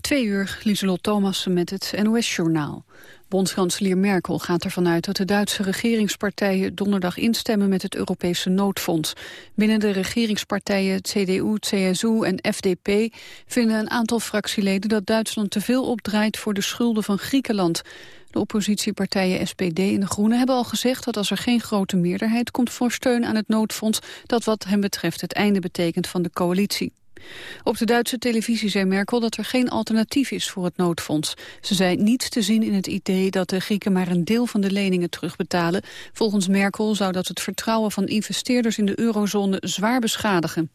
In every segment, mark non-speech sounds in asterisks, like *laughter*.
Twee uur, Lieselot Thomassen met het NOS-journaal. Bondskanselier Merkel gaat ervan uit dat de Duitse regeringspartijen donderdag instemmen met het Europese noodfonds. Binnen de regeringspartijen CDU, CSU en FDP vinden een aantal fractieleden dat Duitsland te veel opdraait voor de schulden van Griekenland. De oppositiepartijen SPD en de Groenen hebben al gezegd dat als er geen grote meerderheid komt voor steun aan het noodfonds, dat wat hen betreft het einde betekent van de coalitie. Op de Duitse televisie zei Merkel dat er geen alternatief is voor het noodfonds. Ze zei niets te zien in het idee dat de Grieken maar een deel van de leningen terugbetalen. Volgens Merkel zou dat het vertrouwen van investeerders in de eurozone zwaar beschadigen.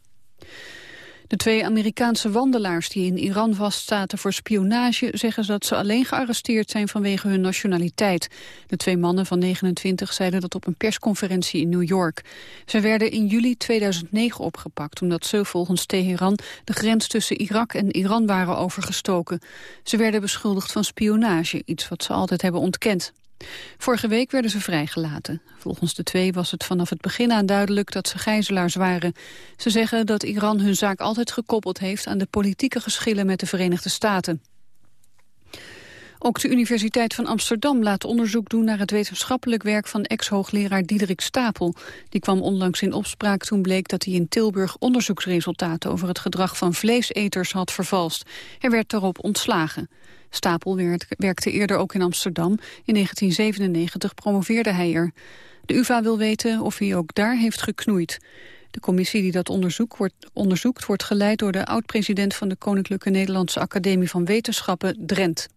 De twee Amerikaanse wandelaars die in Iran vastzaten voor spionage... zeggen dat ze alleen gearresteerd zijn vanwege hun nationaliteit. De twee mannen van 29 zeiden dat op een persconferentie in New York. Ze werden in juli 2009 opgepakt... omdat ze volgens Teheran de grens tussen Irak en Iran waren overgestoken. Ze werden beschuldigd van spionage, iets wat ze altijd hebben ontkend. Vorige week werden ze vrijgelaten. Volgens de twee was het vanaf het begin aan duidelijk dat ze gijzelaars waren. Ze zeggen dat Iran hun zaak altijd gekoppeld heeft aan de politieke geschillen met de Verenigde Staten. Ook de Universiteit van Amsterdam laat onderzoek doen naar het wetenschappelijk werk van ex-hoogleraar Diederik Stapel. Die kwam onlangs in opspraak toen bleek dat hij in Tilburg onderzoeksresultaten over het gedrag van vleeseters had vervalst. Hij werd daarop ontslagen. Stapel werkte eerder ook in Amsterdam. In 1997 promoveerde hij er. De UvA wil weten of hij ook daar heeft geknoeid. De commissie die dat onderzoek wordt, onderzoekt wordt geleid door de oud-president van de Koninklijke Nederlandse Academie van Wetenschappen, Drent.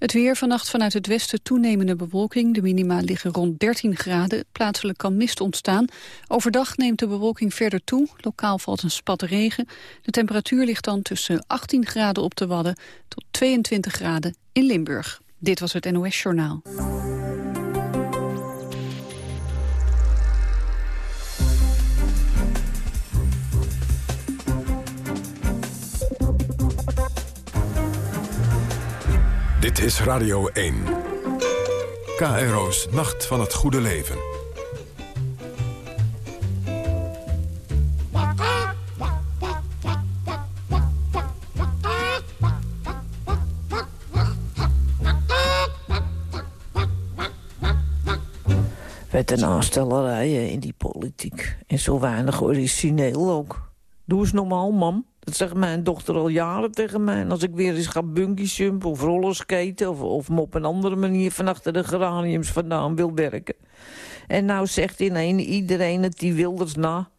Het weer vannacht vanuit het westen toenemende bewolking. De minima liggen rond 13 graden. Plaatselijk kan mist ontstaan. Overdag neemt de bewolking verder toe. Lokaal valt een spat regen. De temperatuur ligt dan tussen 18 graden op de Wadden... tot 22 graden in Limburg. Dit was het NOS Journaal. Dit is Radio 1. KRO's Nacht van het Goede Leven. Met een aanstellerijen in die politiek. En zo weinig origineel ook. Doe eens normaal, mam. Dat zegt mijn dochter al jaren tegen mij. En als ik weer eens ga bunkiejumpen of rollerskaten... Of, of me op een andere manier van achter de geraniums vandaan wil werken. En nou zegt ineen iedereen het die Wilders na.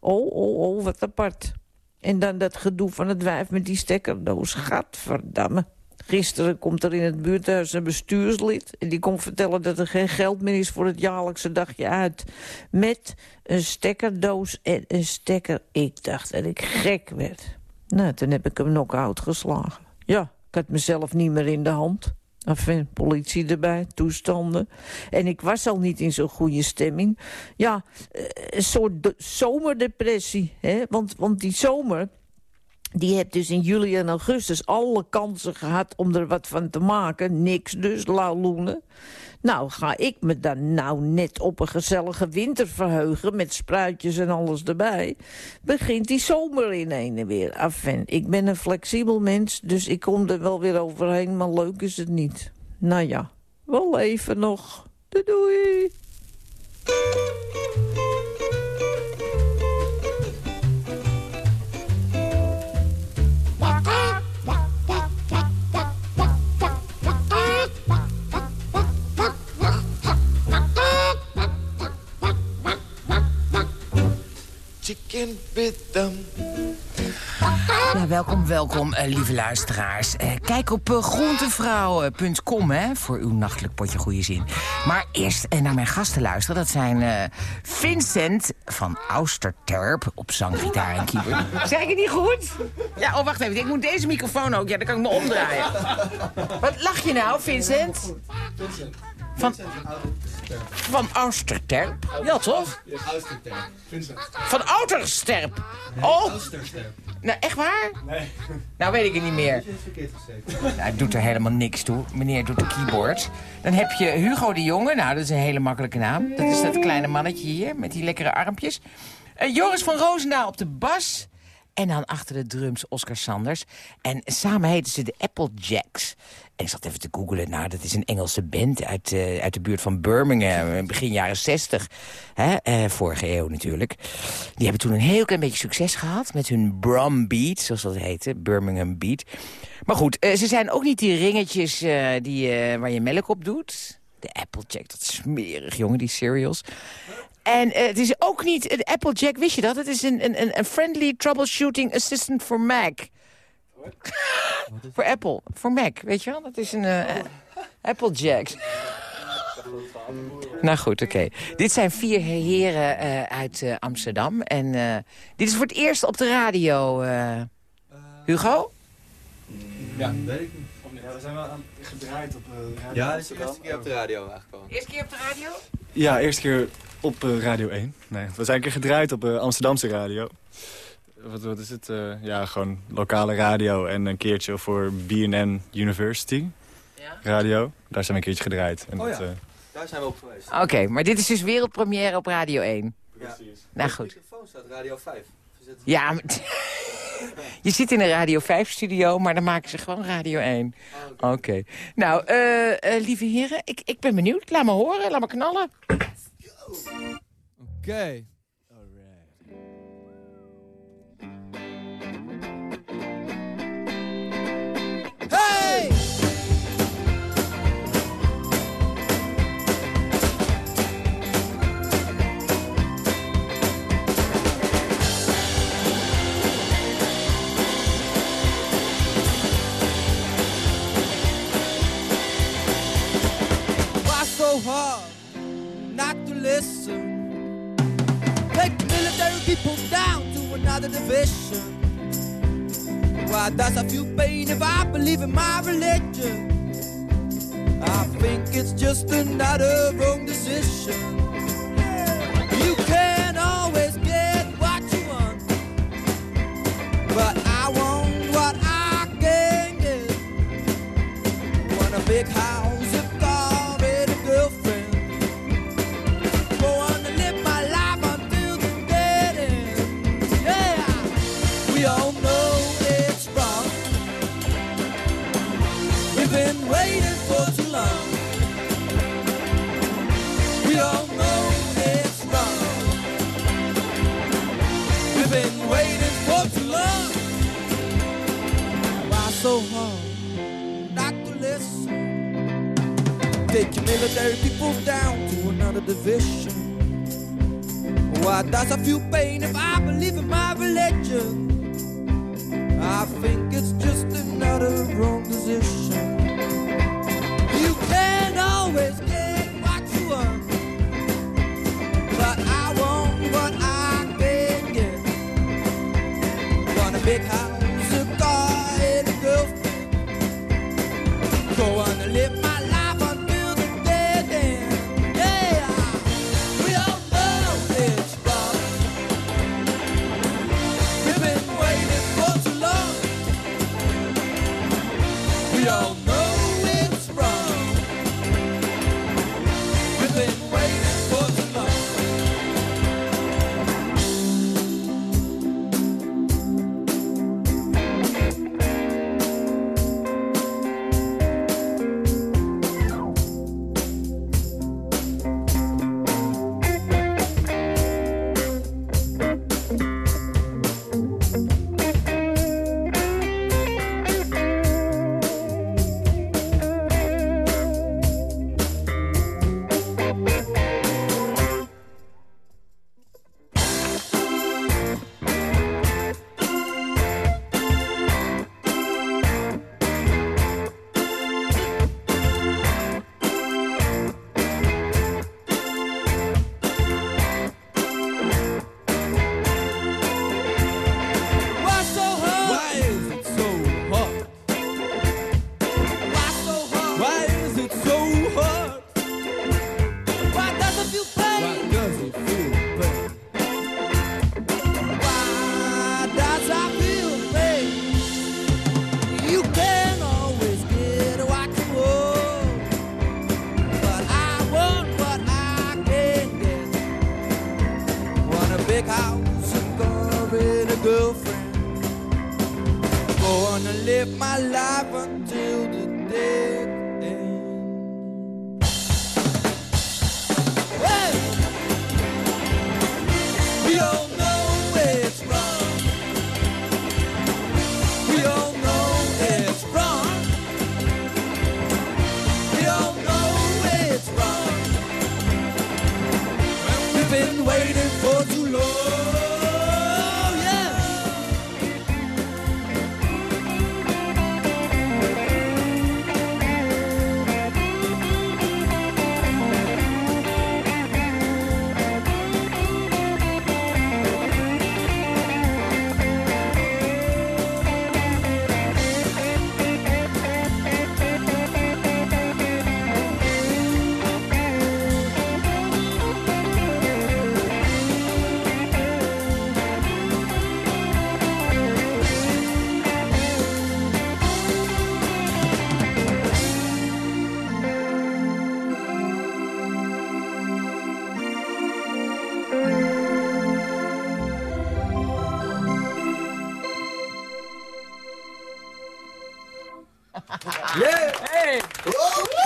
Oh, oh, oh, wat apart. En dan dat gedoe van het wijf met die stekkerdoos. Gadverdamme. Gisteren komt er in het buurthuis een bestuurslid... en die komt vertellen dat er geen geld meer is voor het jaarlijkse dagje uit. Met een stekkerdoos en een stekker. Ik dacht dat ik gek werd. Nou, toen heb ik hem knock-out geslagen. Ja, ik had mezelf niet meer in de hand. Enfin, politie erbij, toestanden. En ik was al niet in zo'n goede stemming. Ja, eh, een soort zomerdepressie. Hè? Want, want die zomer die heeft dus in juli en augustus alle kansen gehad om er wat van te maken. Niks dus, lauloenen. Nou, ga ik me dan nou net op een gezellige winter verheugen... met spruitjes en alles erbij... begint die zomer in een weer. Enfin, ik ben een flexibel mens, dus ik kom er wel weer overheen... maar leuk is het niet. Nou ja, wel even nog. Doei doei! Ja, welkom, welkom, uh, lieve luisteraars. Uh, kijk op uh, groentevrouw.com hè, voor uw nachtelijk potje goede zin. Maar eerst naar mijn gasten luisteren. Dat zijn Vincent van Austerterp op zanggitaar en keyboard. Zeg ik het niet goed? Ja, oh, wacht even. Ik moet deze microfoon ook. Ja, dan kan ik me omdraaien. Wat lach je nou, Vincent? Vincent. Van, van Austerterp? Ja, toch? Van Outersterp. Oh! Nou, echt waar? Nee. Nou weet ik het niet meer. Nou, het doet er helemaal niks toe. Meneer doet de keyboard. Dan heb je Hugo de Jonge. Nou, dat is een hele makkelijke naam. Dat is dat kleine mannetje hier met die lekkere armpjes. Uh, Joris van Roosendaal op de bas. En dan achter de drums Oscar Sanders. En samen heten ze de Applejacks. En ik zat even te googlen. Nou, dat is een Engelse band uit, uh, uit de buurt van Birmingham. Begin jaren 60. Hè? Uh, vorige eeuw natuurlijk. Die hebben toen een heel klein beetje succes gehad. Met hun Brum Beat, zoals dat heette. Birmingham Beat. Maar goed, ze zijn ook niet die ringetjes die, waar je melk op doet. De Applejack, dat smerig, jongen, die cereals. En het is ook niet... De Applejack, wist je dat? Het is een, een, een friendly troubleshooting assistant for Mac. voor Apple, voor Mac, weet je wel? Dat is een uh, Applejack. nou goed, oké. Dit zijn vier heren uh, uit uh, Amsterdam. En dit is voor het eerst op de radio. Hugo? Ja, weet ik niet. Ja, we zijn wel aan gedraaid op radio. Ja, dit is de eerste keer op de radio aangekomen. Eerste keer op de radio? Ja, eerste keer op Radio 1. Nee, we zijn een keer gedraaid op Amsterdamse radio wat, wat is het? Uh, ja, gewoon lokale radio en een keertje voor BNN University ja? radio. Daar zijn we een keertje gedraaid. En oh dat, ja, uh... daar zijn we op geweest. Oké, okay, maar dit is dus wereldpremière op Radio 1. Precies. Nou goed. De microfoon staat Radio 5. Ja, maar *laughs* je zit in een Radio 5-studio, maar dan maken ze gewoon Radio 1. Oké. Okay. Okay. Nou, uh, uh, lieve heren, ik, ik ben benieuwd. Laat me horen, laat me knallen. Oké. Okay. Hey! Why so hard not to listen? Take military people down to another division. Why does I feel pain if I believe in my religion? I think it's just another wrong decision. You can i a few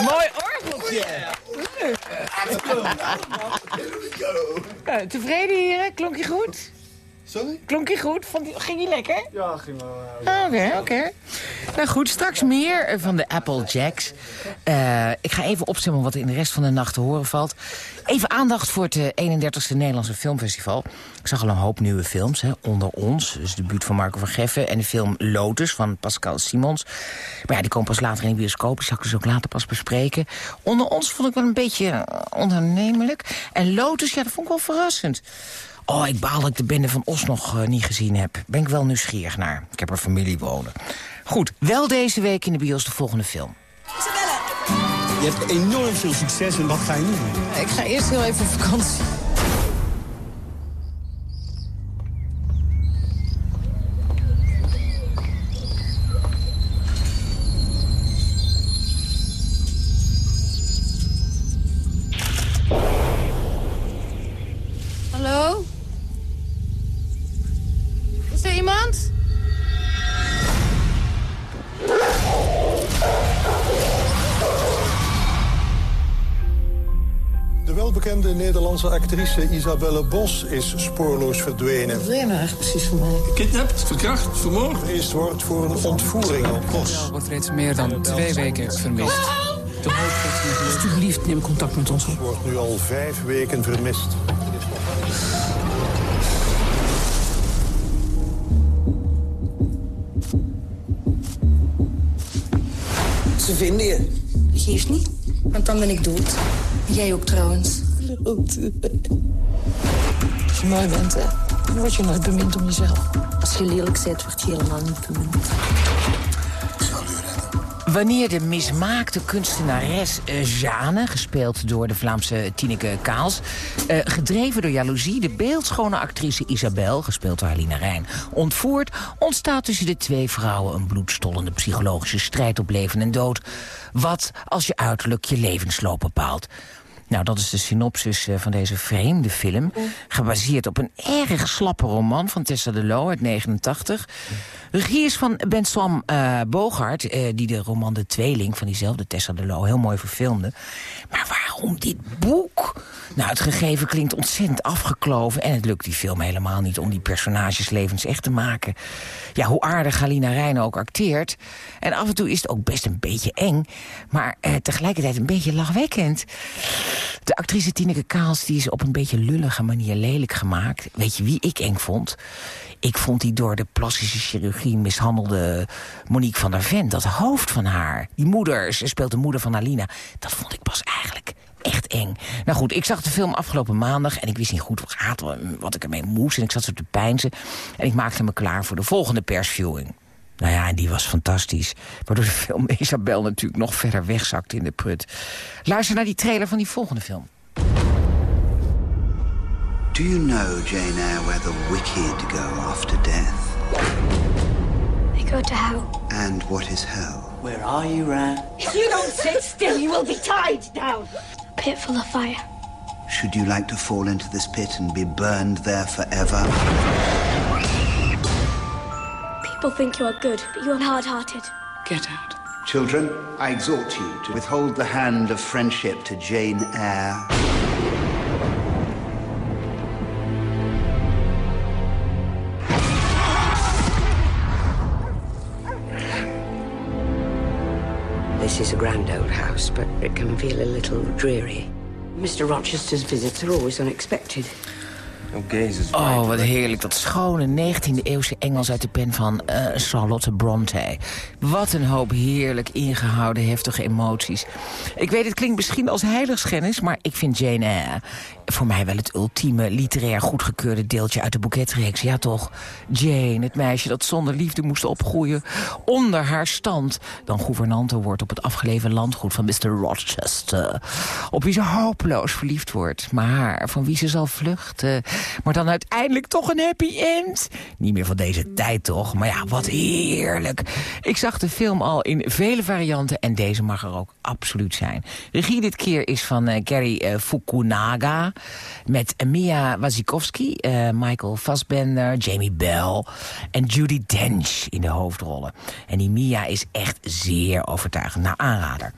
Mooi orgeltje. Eh, tevreden heren? Klonk je goed? Sorry? Klonk je goed? Vond ging je lekker? Ja, ging wel. eh, Oké, oké. Nou goed, straks meer eh, van de Apple Jacks. Eh, ik ga even opstemmen wat er in de rest van de nacht te horen valt. Even aandacht voor het eh, 31ste Nederlandse Filmfestival. Ik zag al een hoop nieuwe films, hè. Onder ons, dus de buurt van Marco van Geffen... en de film Lotus van Pascal Simons. Maar ja, die komt pas later in de bioscoop. Die zal ik dus ook later pas bespreken. Onder ons vond ik wel een beetje eh, onaannemelijk. En Lotus, ja, dat vond ik wel verrassend. Oh, ik baal dat ik de bende van Os nog eh, niet gezien heb. Ben ik wel nieuwsgierig naar. Ik heb er familie wonen. Goed, wel deze week in de bios de volgende film. Je hebt enorm veel succes en wat ga je nu doen? Ik ga eerst heel even op vakantie. Welbekende Nederlandse actrice Isabelle Bos is spoorloos verdwenen. Wat wil je nou eigenlijk precies van mij? Kidnapt, verkracht, vermoord. Gevreesd wordt voor een ontvoering op Bos. wordt reeds meer dan twee weken vermist. De. Alsjeblieft, neem contact met ons op. Wordt nu al vijf weken vermist. Ze vinden je. Geeft niet, want dan ben ik dood. Jij ook trouwens. Als je mooi bent, hè, dan word je nooit bemind om jezelf. Als je lelijk bent, word je helemaal niet bemind. Wanneer de mismaakte kunstenares eh, Jeanne, gespeeld door de Vlaamse Tineke Kaals... eh, gedreven door jaloezie de beeldschone actrice Isabel, gespeeld door Halina Rijn... ontvoert, ontstaat tussen de twee vrouwen een bloedstollende psychologische strijd op leven en dood. Wat als je uiterlijk je levensloop bepaalt. Nou, dat is de synopsis eh, van deze vreemde film. Gebaseerd op een erg slappe roman van Tessa de Loo uit 89. Regie is van Ben Sam eh, Bogart, eh, die de roman De Tweeling... van diezelfde Tessa de Loo heel mooi verfilmde. Maar waarom dit boek? Nou, het gegeven klinkt ontzettend afgekloven... en het lukt die film helemaal niet om die personages levens echt te maken. Ja, hoe aardig Galina Rijn ook acteert. En af en toe is het ook best een beetje eng... maar tegelijkertijd een beetje lachwekkend. De actrice Tineke Kaals die is op een beetje lullige manier lelijk gemaakt. Weet je wie ik eng vond? Ik vond die door de plastische chirurgie mishandelde Monique van der Ven. Dat hoofd van haar. Die moeder, ze speelt de moeder van Alina. Dat vond ik pas eigenlijk echt eng. Nou goed, ik zag de film afgelopen maandag... en ik wist niet goed wat, ik ermee moest. En ik zat zo te pijnzen. En ik maakte me klaar voor de volgende persviewing. Nou ja, en die was fantastisch. Waardoor de film *laughs* Isabel natuurlijk nog verder wegzakte in de prut. Luister naar die trailer van die volgende film. Do you know, Jane Eyre, where the wicked go after death? They go to hell. And what is hell? Where are you, Ran? If *laughs* you don't sit still, you will be tied down. A pit full of fire. Should you like to fall into this pit and be burned there forever? People think you are good, but you are hard-hearted. Get out. Children, I exhort you to withhold the hand of friendship to Jane Eyre. This is a grand old house, but it can feel a little dreary. Mr. Rochester's visits are always unexpected. Oh, wat heerlijk. Dat schone 19e-eeuwse Engels uit de pen van eh, Charlotte Bronte. Wat een hoop heerlijk ingehouden heftige emoties. Ik weet, het klinkt misschien als heiligschennis... maar ik vind Jane Eyre voor mij wel het ultieme literair goedgekeurde deeltje uit de boeketreeks. Ja toch, Jane, het meisje dat zonder liefde moest opgroeien... onder haar stand dan gouvernante wordt op het afgelegen landgoed van Mr. Rochester. Op wie ze hopeloos verliefd wordt, maar van wie ze zal vluchten. Maar dan uiteindelijk toch een happy end. Niet meer van deze tijd toch, maar ja, wat heerlijk. Ik zag de film al in vele varianten en deze mag er ook absoluut zijn. Regie dit keer is van uh, Gary uh, Fukunaga... met Mia Wasikowski, uh, Michael Fassbender, Jamie Bell... en Judy Dench in de hoofdrollen. En die Mia is echt zeer overtuigend. Nou, aanrader.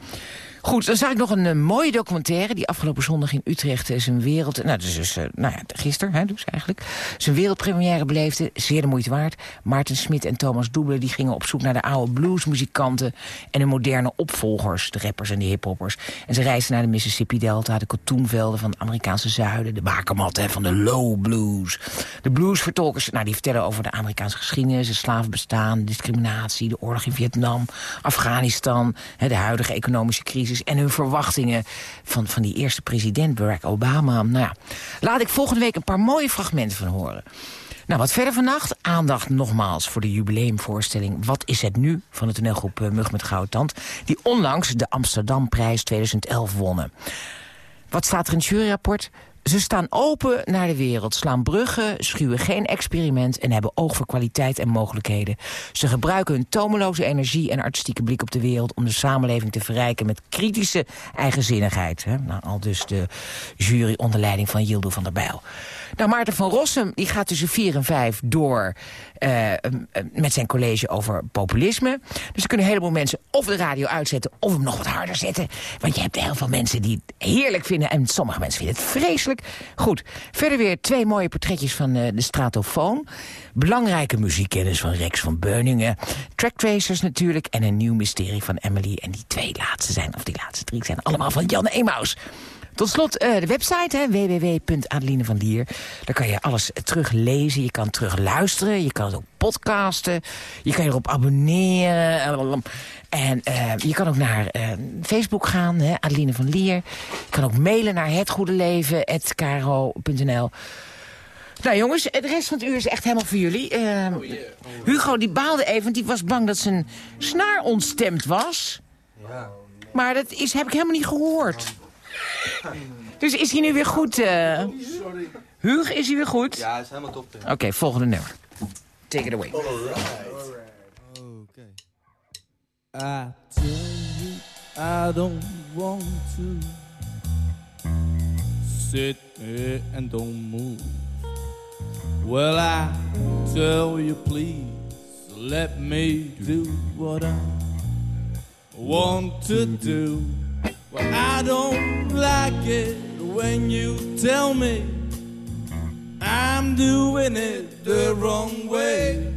Goed, dan zag ik nog een uh, mooie documentaire... die afgelopen zondag in Utrecht uh, zijn wereld... nou, dus, dus uh, nou ja, gisteren dus eigenlijk... zijn wereldpremière beleefde. Zeer de moeite waard. Maarten Smit en Thomas Doebele die gingen op zoek naar de oude bluesmuzikanten... en de moderne opvolgers, de rappers en de hiphoppers. En ze reisden naar de Mississippi-delta... de katoenvelden van het Amerikaanse zuiden... de bakermatten van de low blues. De bluesvertolkers nou, die vertellen over de Amerikaanse geschiedenis... het slavenbestaan, discriminatie, de oorlog in Vietnam... Afghanistan, de huidige economische crisis en hun verwachtingen van, van die eerste president Barack Obama. Nou ja, laat ik volgende week een paar mooie fragmenten van horen. Nou, wat verder vannacht. Aandacht nogmaals voor de jubileumvoorstelling Wat is het nu? van de toneelgroep uh, Mug met Gouden Tand. Die onlangs de Amsterdamprijs 2011 wonnen. Wat staat er in het juryrapport? Ze staan open naar de wereld, slaan bruggen, schuwen geen experiment... en hebben oog voor kwaliteit en mogelijkheden. Ze gebruiken hun tomeloze energie en artistieke blik op de wereld... om de samenleving te verrijken met kritische eigenzinnigheid. Hè? Nou, al dus de jury onder leiding van Yildo van der Bijl. Nou, Maarten van Rossum die gaat tussen 4 en 5 door uh, met zijn college over populisme. Dus er kunnen een heleboel mensen of de radio uitzetten... of hem nog wat harder zetten. Want je hebt heel veel mensen die het heerlijk vinden... en sommige mensen vinden het vreselijk. Goed, verder weer twee mooie portretjes van uh, de Stratofoon. Belangrijke muziekkennis van Rex van Beuningen. Tracktracers natuurlijk en een nieuw mysterie van Emily. En die twee laatste zijn, of die laatste drie zijn allemaal van Jan Emaus. Tot slot uh, de website, www.adelinevanlier. Daar kan je alles teruglezen, je kan terugluisteren, je kan het ook podcasten. Je kan je erop abonneren. En uh, je kan ook naar uh, Facebook gaan, hè, Adeline van Lier. Je kan ook mailen naar hetgoedelevен.kro.nl. Nou jongens, de rest van het uur is echt helemaal voor jullie. Uh, oh yeah. oh. Hugo die baalde even, want die was bang dat zijn snaar ontstemd was. Ja. Maar dat is, heb ik helemaal niet gehoord. Dus is hij nu weer goed? Uh... Sorry. Huug, is hij weer goed? Ja, hij is helemaal top. Oké, okay, volgende nummer. Take it away. All right. Okay. I tell you, I don't want to sit here and don't move. Well, I tell you, please let me do what I want to do. Well, I don't like it when you tell me I'm doing it the wrong way.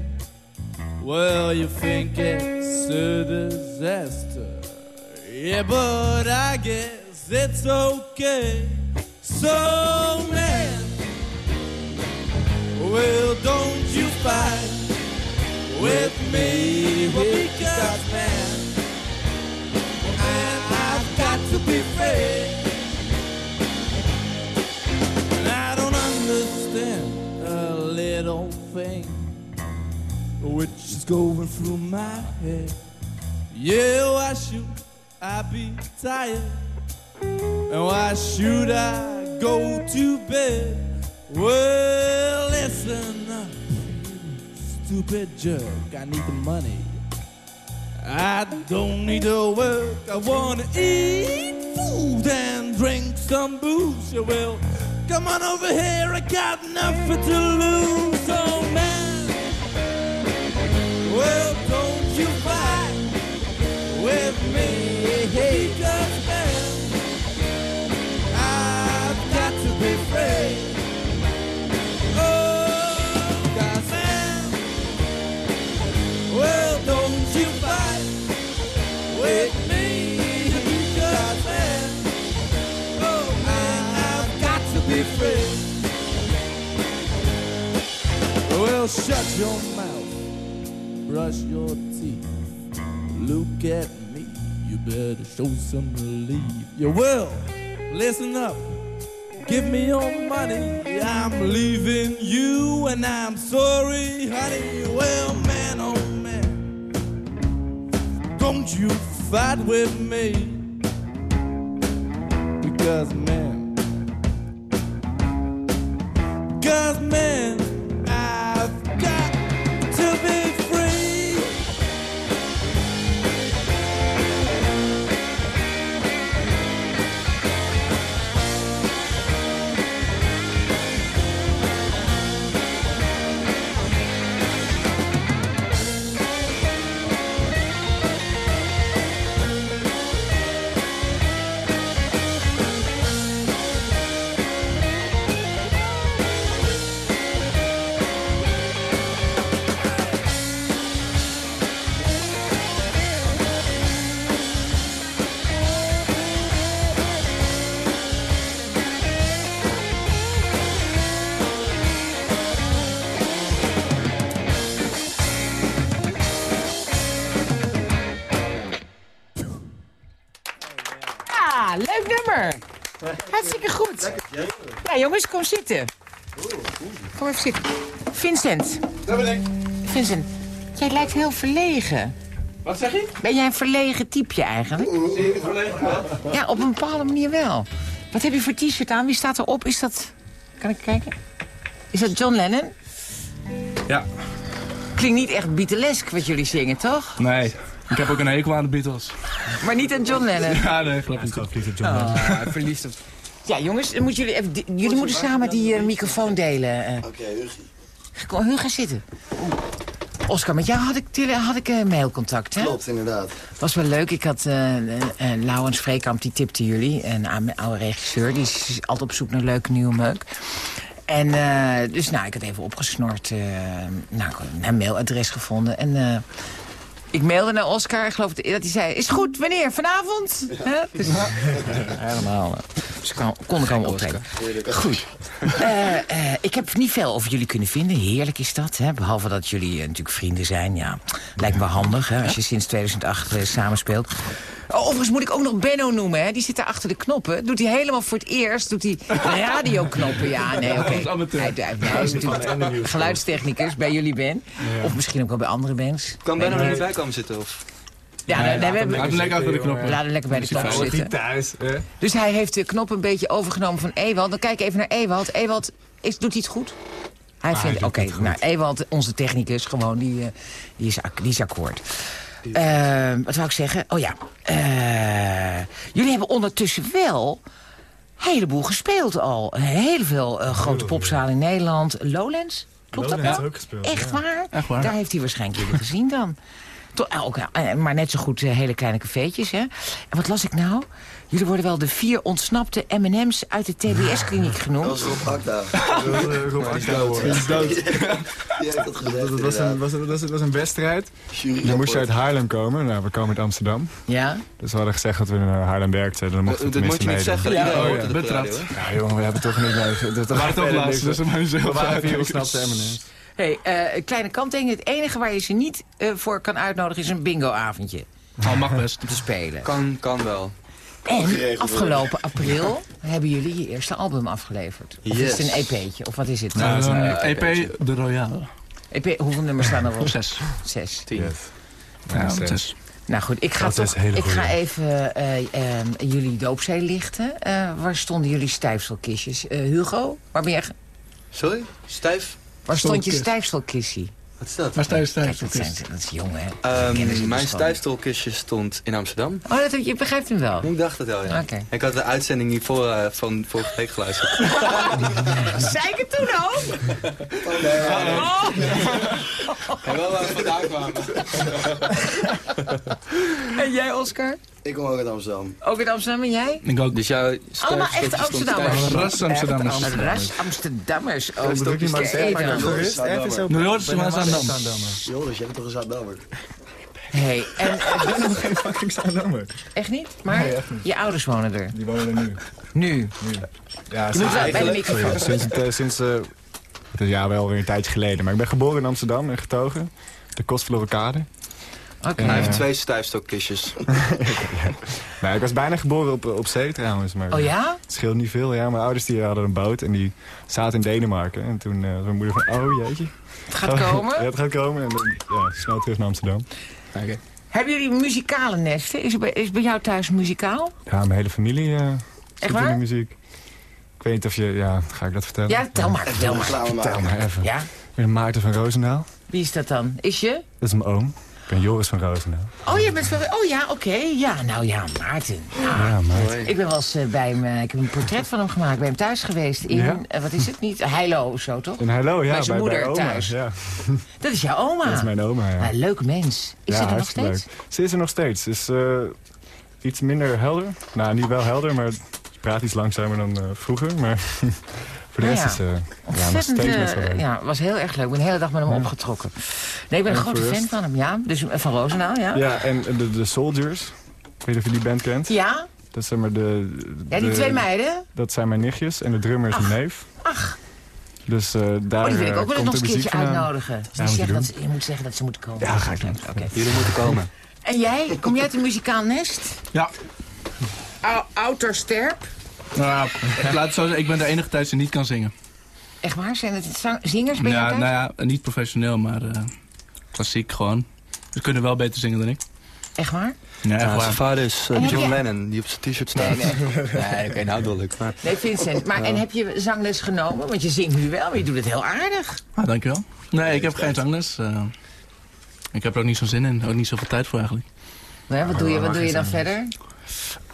Well, you think it's a disaster. Yeah, but I guess it's okay. So, man, well, don't you fight with me because, And I don't understand a little thing which is going through my head. Yeah, why should I be tired? And why should I go to bed? Well, listen up, stupid jerk. I need the money. I don't need to work. I wanna eat food and drink some booze. you will. come on over here. I got nothing to lose. Shut your mouth, brush your teeth, look at me. You better show some relief. You will. Listen up. Give me your money. I'm leaving you, and I'm sorry, honey. Well, man, oh man, don't you fight with me. Because, man, Kom even zitten. Vincent. Dat ben ik. Vincent, jij lijkt heel verlegen. Wat zeg je? Ben jij een verlegen typeje eigenlijk? Het verlegen wel? Ja, op een bepaalde manier wel. Wat heb je voor t-shirt aan? Wie staat erop? Is dat... Kan ik kijken? Is dat John Lennon? Ja. Klinkt niet echt Beatlesk wat jullie zingen, toch? Nee. Ik heb ook een hekel aan de Beatles. Maar niet aan John Lennon. Ja, nee, geloof ik niet. Oh, verliefd op... Ja, jongens, dan moeten jullie, even, die- jullie moeten samen die eh, microfoon delen. eh. Oké, Hugie. Kom, Hugo, ga zitten. Oscar, met jou had ik, had ik eh, mailcontact, hè? Klopt, inderdaad. was wel leuk. Ik had eh eh, eh, Laurens Vreekamp, die tipte jullie. Een oude regisseur, die is altijd op zoek naar leuke nieuwe meuk. En eh, dus nou, ik had even opgesnord. eh nou, ik had een mailadres gevonden. En eh, ik mailde naar Oscar. Ik geloof dat hij zei, is goed, wanneer? Vanavond? Dus, helemaal. eh, Dus ik kon, kon ik allemaal optreden. Goed. Eh, eh, ik heb niet veel over jullie kunnen vinden. Heerlijk is dat. Hè? Behalve dat jullie natuurlijk vrienden zijn. Ja, lijkt me handig hè, als je sinds 2008 eh, samenspeelt. Oh, overigens moet ik ook nog Benno noemen. Hè? Die zit daar achter de knoppen. Doet hij helemaal voor het eerst. Doet hij radioknoppen. Ja, *laughs* nee, oké. Hij, hij- hij is natuurlijk geluidstechnicus bij jullie band. Of misschien ook wel bij andere bands. Kan Benno er niet bij komen zitten? Of? Ja, nee, nee, we hebben- lekker achter de knoppen. Laat hem lekker bij de knoppen zitten. hij thuis, hè? Dus hij heeft de knop een beetje overgenomen van Ewald. Dan kijk ik even naar Ewald. Ewald, is, doet hij het goed? Hij Ah, vindt, oké, goed. nou, Ewald, onze technicus, gewoon, die, eh, die, is, ak- die is akkoord. Eh, wat wou ik zeggen? Oh ja. Eh, jullie hebben ondertussen wel een heleboel gespeeld al. Heel veel eh, grote popzalen in Nederland. Lowlands? Klopt Lowlands dat wel? ook gespeeld, Echt ja. waar? Echt waar. Daar heeft hij waarschijnlijk jullie gezien dan. Eh, ook, maar net zo goed hele kleine cafeetjes, hè? En wat las ik nou? Jullie worden wel de vier ontsnapte M&M's uit de TBS-kliniek genoemd. Dat was Rob Akda. *laughs* Rob Maar die is Akda, hoor. Die is dood. *laughs* Die heeft dat gezegd, Dat was een, was, een, was, een, was een wedstrijd. Dan moest je uit. Haarlem komen. Nou, we komen uit Amsterdam. Ja? Dus we hadden gezegd dat we naar Haarlem werkten. Dan mochten we Dat moet je niet zeggen. Ja, oh ja, de betrapt. Ja, jongen, we hebben toch niet mee. Dat waren toch laatst, dus we waren vier ontsnapte M&M's. hey, eh, kleine kanttekening. Het enige waar je ze niet eh, voor kan uitnodigen is een bingo-avondje Oh, mag best. te spelen. Kan, kan wel. En afgelopen april hebben jullie je eerste album afgeleverd. Of is het Yes. een EP'tje? Of wat is het? Nou, een EP De Royale. EP, hoeveel nummers staan erop? Zes. Zes. Tien. Ja, zes. zes. Nou goed, ik ga, Dat toch, ik ga even eh, eh, jullie doopzee lichten. Eh, waar stonden jullie stijfselkistjes? Eh, Hugo, waar ben je? ge- Sorry? Stijf? Waar stond je stijfselkissie? Wat is dat? Maar Stijf, Kijk, Stijf. dat, zijn, dat is jong, hè? Ehm, ze mijn gewoon. stijfstolkistje stond in Amsterdam. Oh, dat, heb je je begrijpt hem wel. Ik dacht het wel, ja. Ik had de uitzending niet voor, eh, van vorige week geluisterd. *laughs* Zei ik het toen ook? *laughs* En wel waar we vandaan kwamen. En jij, Oscar? Ik kom ook uit Amsterdam. Ook in Amsterdam en jij? Ik ook. Dus jouw Allemaal echt stijfstolkje stond Amsterdammers. Ras Amsterdammers. Echt Ras Amsterdammers. Oh, Dat is ook niet zeggen. New York is maar Zaandam. Joris, jij bent toch een Zaandammer? Hey, en, eh, *laughs* Geen fucking Zaandammer. echt niet? Maar je ouders wonen er. Die wonen er nu. Nu. Ja, eigenlijk- microfoon. Sinds, sinds Het is ja wel weer een tijdje geleden. Maar ik ben geboren in Amsterdam en getogen. De Kostverlorenkade. Oké. Hij heeft twee stijfstokkistjes. *laughs* Nee, ik was bijna geboren op, op zee trouwens. Maar Oh ja? Het scheelt niet veel. Ja, mijn ouders die hadden een boot en die zaten in Denemarken. En toen uh, was mijn moeder van, oh jeetje. Het gaat komen? *laughs* Ja, het gaat komen. En dan, ja, snel terug naar Amsterdam. Okay. Hebben jullie muzikale nesten? Is, bij, is bij jou thuis muzikaal? Ja, mijn hele familie uh, zit waar? in de muziek. Ik weet niet of je... Ja, ga ik dat vertellen? Ja, tel maar. Tel maar. Vertel maar even. Ja? Ik ben Maarten van Roosendaal. Wie is dat dan? Is je? Dat is mijn oom. Ik ben Joris van Roosendaal. Oh, je bent van... Oh ja, oké. Okay. Ja, nou ja, Maarten. Ja, ja Maarten. Ik ben wel eens uh, bij hem... Uh, ik heb een portret van hem gemaakt. Ben hem thuis geweest in... Ja? Uh, wat is het niet? Heilo of zo, toch? In Heilo, ja. Bij zijn moeder bij thuis. Ja. *laughs* Dat is jouw oma? Dat is mijn oma, ja. Ah, leuke mens. Is ja, ze er nog steeds? Leuk. Ze is er nog steeds. Ze is iets minder helder. Nou, niet wel helder, maar praat iets langzamer dan vroeger. Maar... *laughs* Voor de nou rest ja. is uh, ja, steeds best wel leuk. Ja, was heel erg leuk. Ik ben de hele dag met hem ja. opgetrokken. Nee, ik ben een grote fan van hem, ja. Dus van Roosendaal, ja. Ja, en de, de Soldiers. Ik weet niet of je die band kent. Ja. Dat zijn maar de, de... Ja, die twee meiden? Dat zijn mijn nichtjes. En de drummer is Ach. mijn neef. Ach. Dus uh, daar oh, die wil ik ook wel nog eens een keertje uitnodigen. Dus ja, je, moet dat ze, je moet zeggen dat ze moeten komen. Ja, ga ik doen. Okay. Jullie moeten komen. En jij? Kom jij uit een muzikaal nest? Ja. Outer Sterp? Nou, ik, laat het zo zeggen, ik ben de enige thuis die niet kan zingen. Echt waar? Zijn het zingers bij ja, jou Nou ja, niet professioneel, maar uh, klassiek gewoon. Ze kunnen wel beter zingen dan ik. Echt waar? Ja, echt ja, waar. zijn vader is uh, John je... Lennon, die op zijn t-shirt staat. Nee, nee. *laughs* nee oké, okay, nou duidelijk. Maar... Nee, Vincent. Maar, ja. En heb je zangles genomen? Want je zingt nu wel, maar je doet het heel aardig. Ah, dankjewel. Nee, ik heb geen zangles. Uh, ik heb er ook niet zo'n zin in. Ook niet zoveel tijd voor eigenlijk. Nee, wat doe je, wat doe je dan verder?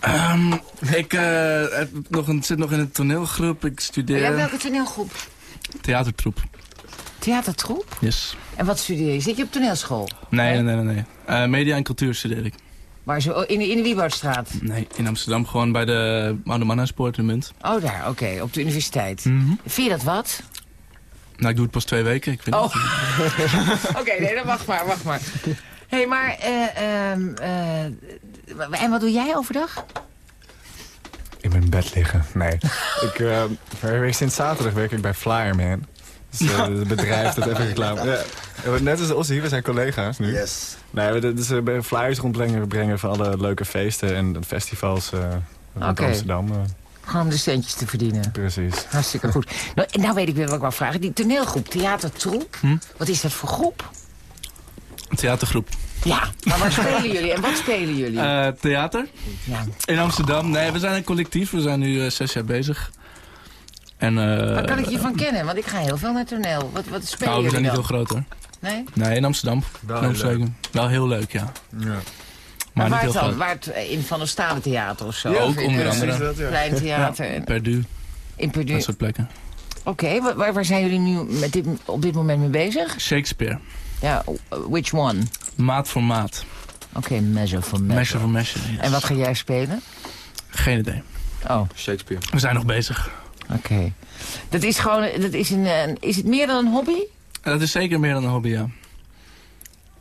Um, ik uh, heb nog een, zit nog in een toneelgroep. Ik studeer... Ja, welke toneelgroep? Theatertroep. Theatertroep? Yes. En wat studeer je? Zit je op toneelschool? Nee, nee, nee. nee. Uh, media en cultuur studeer ik. Waar zo? In de, in de Wieboudstraat? Nee, in Amsterdam. Gewoon bij de Oude Mannenspoort in Munt. Oh, daar. Oké. Okay, op de universiteit. Mm -hmm. Vind je dat wat? Nou, ik doe het pas twee weken. Ik vind oh. *laughs* Oké, okay, nee, dan wacht maar, wacht maar. Hé, hey, maar... Uh, en wat doe jij overdag? In mijn bed liggen. Nee. *laughs* ik uh, sinds zaterdag werk ik bij Flyerman. Dus, uh, *laughs* het bedrijf dat even reclame. Ja. Net als Ossie, we zijn collega's nu. Yes. Nee, we dus, uh, flyers rondbrengen brengen van alle leuke feesten en festivals uh, in okay. Amsterdam. Gewoon om de centjes te verdienen. Precies. Hartstikke goed. Nou, nou weet ik weer wat ik wou vragen. Die toneelgroep, Theatertroep, hm? wat is dat voor groep? Een theatergroep. Ja, maar waar spelen jullie en wat spelen jullie? Uh, theater. Ja. In Amsterdam. Nee, we zijn een collectief. We zijn nu uh, zes jaar bezig. En, uh, Waar kan ik je van kennen? Want ik ga heel veel naar toneel. Wat, wat spelen nou, we zijn niet heel groot hoor. Nee? Nee, in Amsterdam. Wel heel leuk. Wel heel leuk, ja. ja. Maar, maar waar niet heel dan? Waar het, in Van der Stade Theater of zo? Ja, of ook onder andere. Dat, ja. Klein theater. Ja, Perdu. In Perdu. Dat soort plekken. Oké, okay, waar, waar, zijn jullie nu met dit, op dit moment mee bezig? Shakespeare. Ja, which one? Maat voor maat. Oké, okay, measure for measure. Measure for measure, yes. En wat ga jij spelen? Geen idee. Oh. Shakespeare. We zijn nog bezig. Oké. Okay. Dat is gewoon, dat is, een, is het meer dan een hobby? Dat is zeker meer dan een hobby, ja.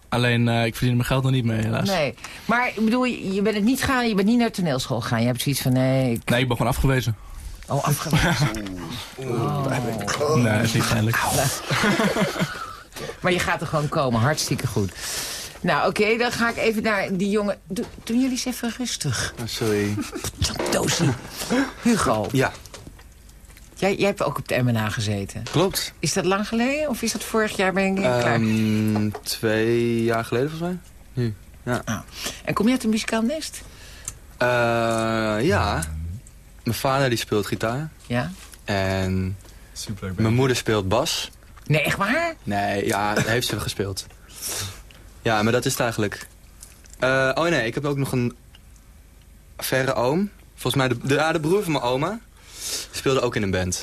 Alleen, uh, ik verdien mijn geld nog niet mee, helaas. Nee, maar ik bedoel, je bent het niet gaan, je bent niet naar toneelschool gegaan. Je hebt zoiets van, nee... Ik... Nee, ik ben gewoon afgewezen. Oh, afgewezen. oh. *laughs* oh. Nee, dat is niet pijnlijk. *laughs* maar je gaat er gewoon komen, hartstikke goed. Nou, oké, okay, dan ga ik even naar die jongen... Do doen jullie eens even rustig. Oh, sorry. Doosie. Hugo. Ja. Jij, jij hebt ook op de MNA gezeten. Klopt. Is dat lang geleden of is dat vorig jaar ben je um, klaar? Twee jaar geleden volgens mij. Nu, ja. Ah. En kom je uit een muzikaal nest? Uh, ja. Mijn vader die speelt gitaar. Ja. En mijn moeder speelt bas. Nee, echt waar? Nee, ja, heeft ze gespeeld. Ja, maar dat is het eigenlijk. Uh, oh nee, ik heb ook nog een verre oom. Volgens mij de, de, ja, de broer van mijn oma. Speelde ook in een band.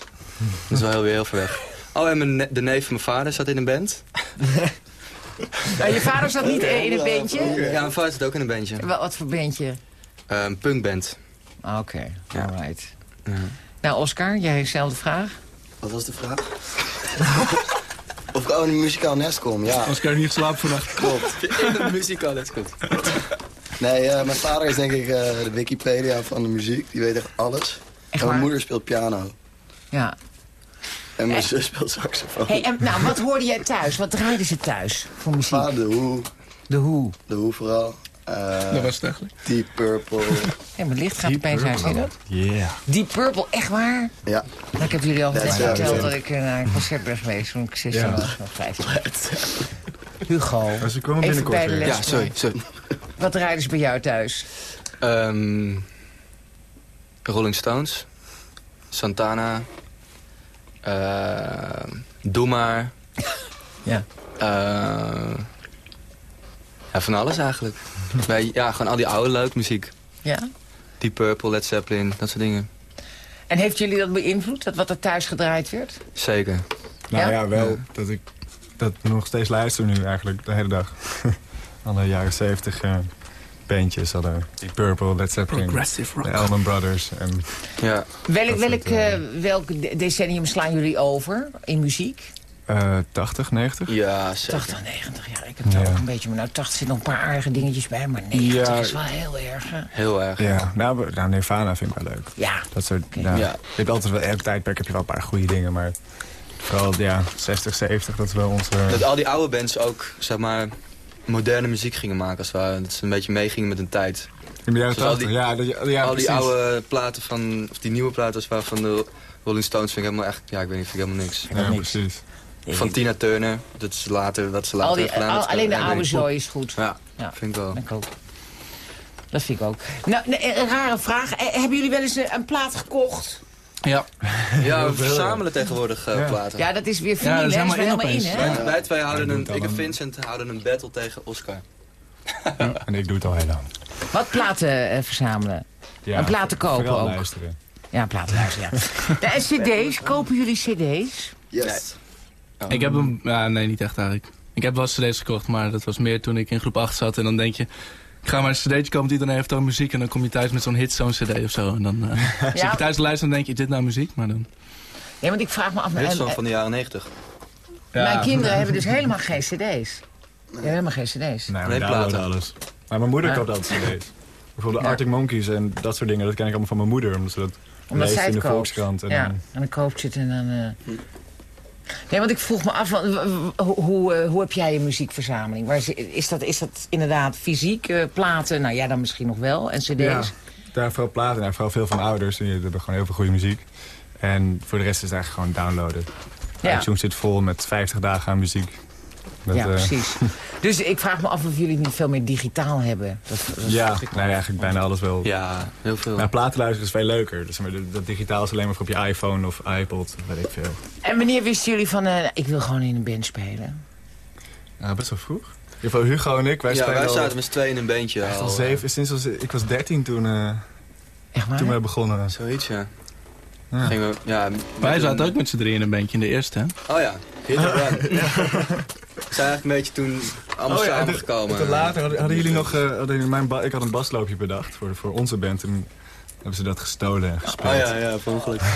Dat is wel heel, weer heel ver weg. Oh, en mijn ne de neef van mijn vader zat in een band. nou, je vader zat niet in een bandje? Ja, mijn vader zat ook in een bandje. Wat, wat voor bandje? Een um, punkband. Oké, okay. ja. alright. Ja. Nou, Oscar, jij dezelfde vraag? Wat was de vraag? *laughs* of ik in een muzikaal nest kom, ja. Oscar niet geslapen vannacht. Klopt. *laughs* In een muzikaal nest komt. Nee, uh, mijn vader is denk ik uh, de Wikipedia van de muziek. Die weet echt alles. Echt en mijn moeder speelt piano. Ja. En mijn zus speelt saxofoon. Hey, en, nou, wat hoorde jij thuis? Wat draaiden ze thuis voor muziek? Ah, de Who. De Who. De Who vooral. Eh, Dat was het eigenlijk. Deep Purple. *laughs* Hé, mijn licht gaat opeens uit, dat? Yeah. Deep Purple, echt waar? Ja. Nou, ik heb jullie al net verteld dat ik eh, naar een *laughs* concert ben geweest toen ik 16 Ja. was, of 15. Hugo, Maar ze komen even binnenkort bij de weer. les. Ja, sorry, sorry. Wat draaiden ze bij jou thuis? Ehm, Rolling Stones. Santana. eh Doe maar. Ja. Eh, ja, van alles eigenlijk. Wij, ja, gewoon al die oude leuk muziek. Ja? Deep Purple, Led Zeppelin, dat soort dingen. En heeft jullie dat beïnvloed, dat wat er thuis gedraaid werd? Zeker. Nou Ja? ja, wel dat ik dat nog steeds luister nu eigenlijk de hele dag. *laughs* Alle jaren zeventig eh bandjes hadden die Purple, Led Zeppelin, Progressive rock. de Allman Brothers. En Ja. Welk, welk, soort, eh, eh, welk decennium slaan jullie over in muziek? Eh 80, 90. Ja, zeker. 80, 90, ja. Ik heb het Ja. ook een beetje, maar nou 80 zit nog een paar aardige dingetjes bij, maar 90 Ja. is wel heel erg. hè? Heel erg. Ja, nou, we- nou, Nirvana vind ik wel leuk. Ja. Dat soort, ja. Ja. Je hebt altijd wel, elk tijdperk heb je wel een paar goede dingen, maar vooral ja, 60, 70, dat is wel onze... Dat al die oude bands ook, zeg maar, moderne muziek gingen maken als het ware. Dat ze een beetje meegingen met hun tijd. In de jaren al 80, die- ja, dat, ja, al die oude platen van, of die nieuwe platen als het ware van de Rolling Stones vind ik helemaal echt, ja ik weet niet, vind ik helemaal niks. Ja, precies. Van Tina Turner, dat is later, wat ze later Al die, heeft gedaan. al- alleen de ja, oude zooi is goed. Ja, Ja. vind ik wel. Ik ook. Dat vind ik ook. Nou, nee, een rare vraag. Eh, Hebben jullie wel eens een, een plaat gekocht? Ja. Ja, *laughs* we verzamelen tegenwoordig eh, Ja. platen. Ja, dat is weer Ja, vinyl, hè? Dat is helemaal weer in helemaal in, opeens. hè? Wij, wij twee houden Ja, ik een, ik en Vincent houden een battle tegen Oscar. En ik doe het al heel lang. Wat platen eh, verzamelen? Ja, En platen kopen ook. luisteren. Ja, platen luisteren, ja. *laughs* ja. En cd's? Kopen jullie cd's? Yes. Ik heb hem... Ja, nee, niet echt eigenlijk. Ik heb wel cd's gekocht, maar dat was meer toen ik in groep 8 zat. En dan denk je, ik ga maar een cd'tje kopen, die dan heeft over muziek. En dan kom je thuis met zo'n hit, zo'n cd of zo. En dan eh *laughs* zit Ja. je thuis te luisteren en denk je, is dit nou muziek? Maar dan... Ja, want ik vraag me af... Dit is en- dan en- van de jaren 90. Mijn kinderen *laughs* hebben dus helemaal geen cd's. Die hebben helemaal geen cd's. Nee, platen. alles. Maar mijn moeder Ja. koopt altijd cd's. Bijvoorbeeld de Ja. Arctic Monkeys en dat soort dingen. Dat ken ik allemaal van mijn moeder. Omdat ze dat Omdat leest zij in de koopt. Volkskrant. En ja, dan- en dan koopt je het en dan... eh. Nee, want ik vroeg me af, hoe, hoe, eh, hoe heb jij je muziekverzameling? Waar is, is, dat, is dat inderdaad fysiek, eh, platen? Nou ja, dan misschien nog wel. En cd's? Ja, daar vooral platen. En vooral veel van ouders. En die hebben gewoon heel veel goede muziek. En voor de rest is het eigenlijk gewoon downloaden. Ja. iTunes zit vol met 50 dagen aan muziek. Dat, ja, eh, precies. *laughs* dus ik vraag me af of jullie niet veel meer digitaal hebben. Dat, dat Ja, ik me nou, eigenlijk bijna alles wel. Ja, heel veel. Maar platen luisteren is veel leuker. Dus maar dat digitaal is alleen maar voor op je iPhone of iPod. Weet ik veel. En wanneer wisten jullie van, eh, ik wil gewoon in een band spelen? Ja, best wel vroeg. In ieder geval Hugo en ik, wij ja, wij al- zaten met z'n tweeën in een bandje. al al, zeven, sinds als, ik was 13 toen, eh, Echt waar? toen we begonnen. Zoiets, ja. Ja. We, ja Wij een- zaten ook met z'n drieën in een bandje in de eerste, hè? Oh ja, Hit and Run. We zijn eigenlijk een beetje toen allemaal Oh ja, en toen- samengekomen. en later hadden, hadden jullie nog... eh, hadden jullie mijn ik had een basloopje bedacht voor, voor onze band. Toen hebben ze dat gestolen en gespeeld. Oh ja, ja, per ongeluk. *laughs*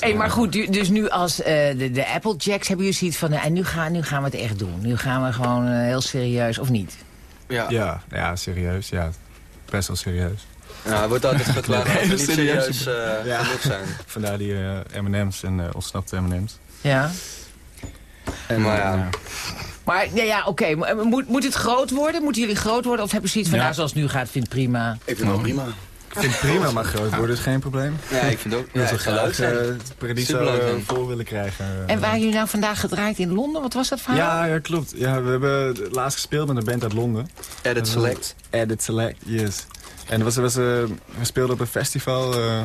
Hey, maar goed, du- dus nu als eh, de, de Applejacks hebben jullie zoiets van... eh, en nu gaan, nu gaan we het echt doen. Nu gaan we gewoon heel serieus, of niet? Ja. Ja, ja, serieus. Ja, best wel serieus. Ja, er wordt altijd geklaagd *laughs* dat we niet serieus eh Ja. genoeg zijn. Vandaar die eh, M&M's en eh ontsnapte M&M's. Ja. En, Maar ja. Maar ja, ja oké. Moet, moet het groot worden? Moeten jullie groot worden? Of hebben ze zoiets van, Ja. nou, zoals het nu gaat, vind ik prima? Ik vind het wel prima. ik vind het prima, maar groot worden is geen probleem. Ja, ik vind ook. Ja, het zou leuk graag eh, het Paradiso eh, vol willen krijgen. En waren jullie nou vandaag gedraaid in Londen? Wat was dat verhaal? Ja, ja, klopt. Ja, we hebben laatst gespeeld met een band uit Londen. Edit Select. Edit Select, yes. En was, was, we speelden op een festival eh,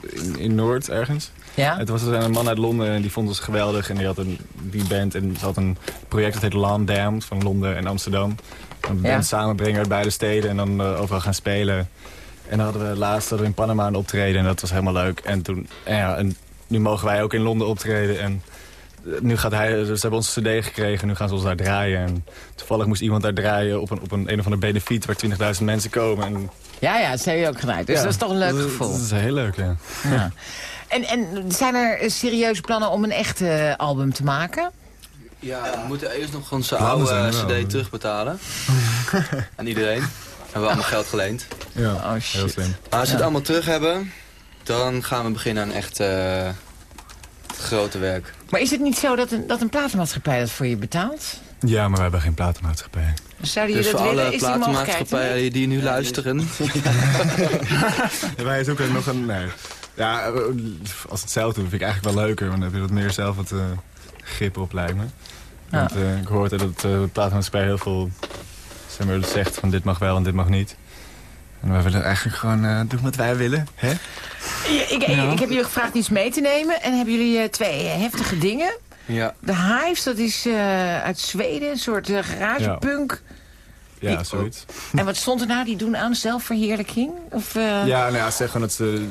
in, in Noord ergens. Ja? Het was een man uit Londen en die vond ons geweldig. En die had een, die band en ze had een project dat heet Land Damned van Londen en Amsterdam. Een Ja. band samenbrengen uit beide steden en dan eh, overal gaan spelen. En dan hadden we laatst hadden we in Panama een optreden en dat was helemaal leuk. En, toen, en, ja, en nu mogen wij ook in Londen optreden. En nu gaat hij, dus ze hebben onze cd gekregen, nu gaan ze ons daar draaien. En toevallig moest iemand daar draaien op een, op een, een of andere benefiet waar 20.000 mensen komen. En, Ja, ja, dat heb je ook gedraaid. Dus ja, dat is toch een leuk dat- gevoel. Dat is heel leuk, ja. Ja. En, en zijn er serieuze plannen om een echt eh, album te maken? Ja, we moeten eerst nog onze oude eh, wel. cd terugbetalen. *laughs* Aan iedereen. Hebben we allemaal geld geleend. Ja, Oh, heel shit. slim. Maar als we het allemaal terug hebben, dan gaan we beginnen aan echt, eh, grote werk. Maar is het niet zo dat een, dat een platenmaatschappij dat voor je betaalt? Ja, maar we hebben geen platenmaatschappij. Zouden Dus jullie voor dat willen? alle die platenmaatschappijen niet? die nu luisteren... *laughs* *laughs* Ja, wij zoeken nog een... Nee. Ja, eh, als het zelf doen vind ik eigenlijk wel leuker. Want dan heb je wat meer zelf wat eh, grip op, lijkt me. Want eh, ik hoorde dat eh, de platenmaatschappij heel veel zeg maar, zegt van dit mag wel en dit mag niet. En wij willen eigenlijk gewoon doen wat wij willen. Hè? Ik, ik heb jullie gevraagd iets mee te nemen. En hebben jullie eh, twee eh, heftige dingen. Ja. De Hives, dat is eh, uit Zweden. Een soort eh, garagepunk. Ja, Die- zoiets. En wat stond er nou? Die doen aan zelfverheerlijking? Of, eh, Ja, nou ja, zeg gewoon dat ze...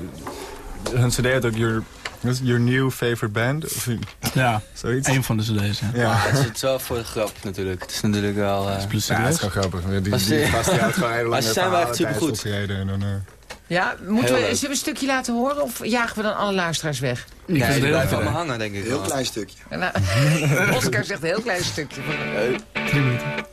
Hun cd had ook your, is het, your New Favorite Band. Of Ja, zoiets. een van de cd's, ja. Het is wel voor de grap natuurlijk. Het is natuurlijk wel... eh, Plus Ja, het is gewoon grappig. Die, die die- gast die houdt gewoon hele Maar lange ze zijn wel echt supergoed. optreden En dan, eh, ja, moeten we, leuk. zullen we een stukje laten horen? Of jagen we dan alle luisteraars weg? Ik nee, die blijven leuk. allemaal hangen, denk ik. Heel wel. klein stukje. *laughs* Nou, *laughs* Oscar zegt een heel klein stukje. Van, Drie minuten.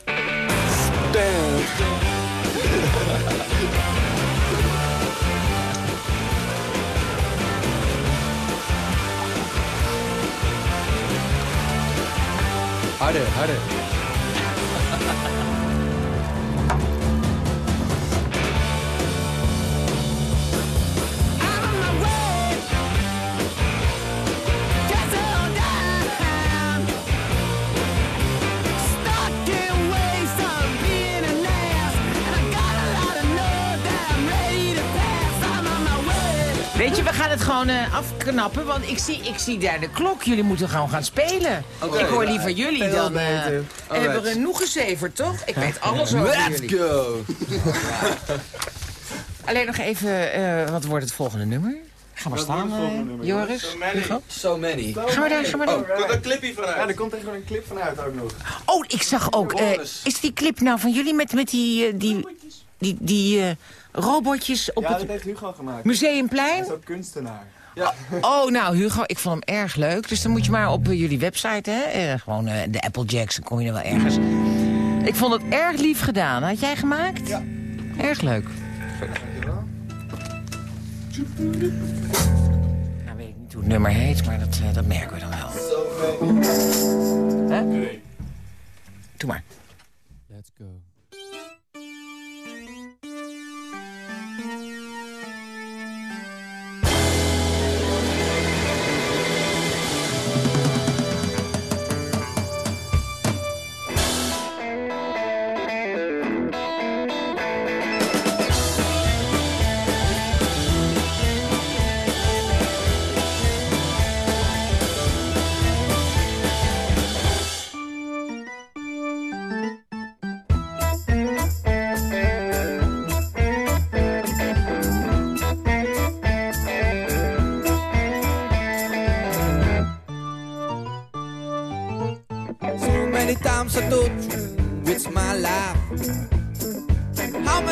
Harder, harder. We gaan het gewoon eh, afknappen, want ik zie, ik zie daar de klok. Jullie moeten gewoon gaan spelen. Ik hoor liever jullie Heel dan... eh beter. we hebben genoeg gezeverd, toch? Ik weet alles over Let's jullie. go! *laughs* Alleen nog even, eh, wat wordt het volgende nummer? Ga maar staan, eh, Joris. Hugo. So many. Gaan we daar, gaan we daar. Oh, komt een clipje vanuit. Ja, er komt echt een clip vanuit ook nog. Oh, ik zag ook, eh, Joris. is die clip nou van jullie met, met die, die, die, die eh, robotjes op Ja, dat het heeft Hugo gemaakt. museumplein? Hij is ook kunstenaar. Oh, nou Hugo, ik vond hem erg leuk. Dus dan moet je maar op eh, jullie website, hè. eh, gewoon eh, de Applejacks, dan kom je er wel ergens. Ik vond het erg lief gedaan. Had jij gemaakt? Ja. Erg leuk. Nou weet ik niet hoe het nummer heet, maar dat, dat merken we dan wel. Hè? Doe maar.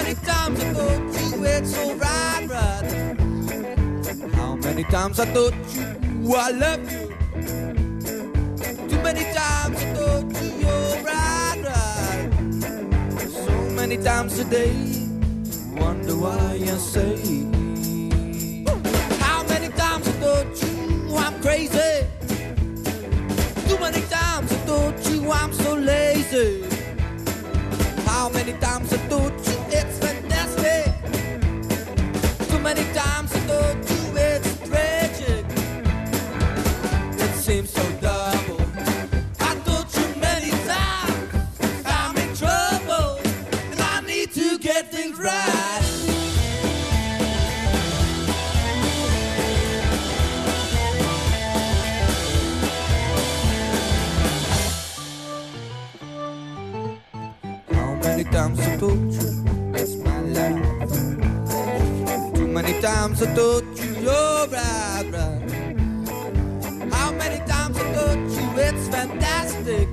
Many times I told you it's alright, brother? How many times I told you I love you? Too many times I told you you're right, right. So many times a day, wonder why you say. How many times I told you I'm crazy? Too many times I told you I'm so lazy. How many times I told many times I told you it's tragic. It seems so double. Times I told you you're right, right. How many times I told you it's fantastic?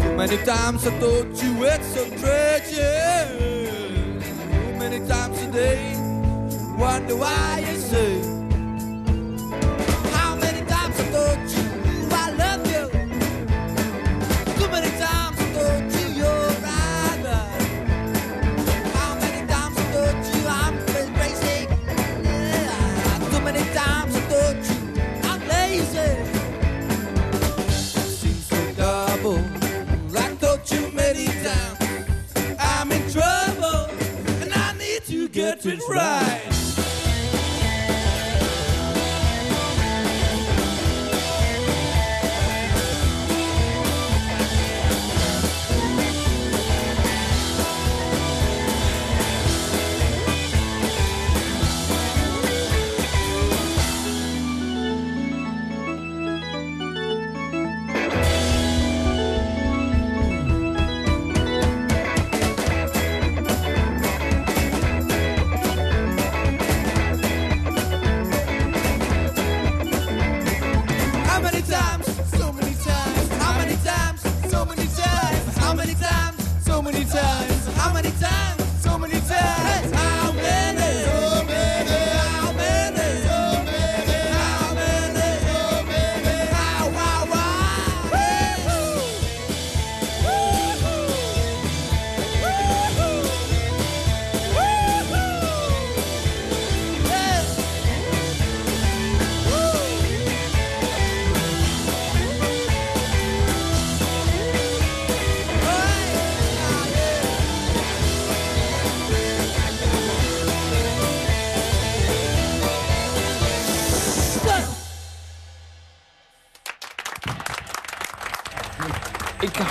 Too many times I told you it's so tragic. Too many times a day, wonder why you say. Right. Many times?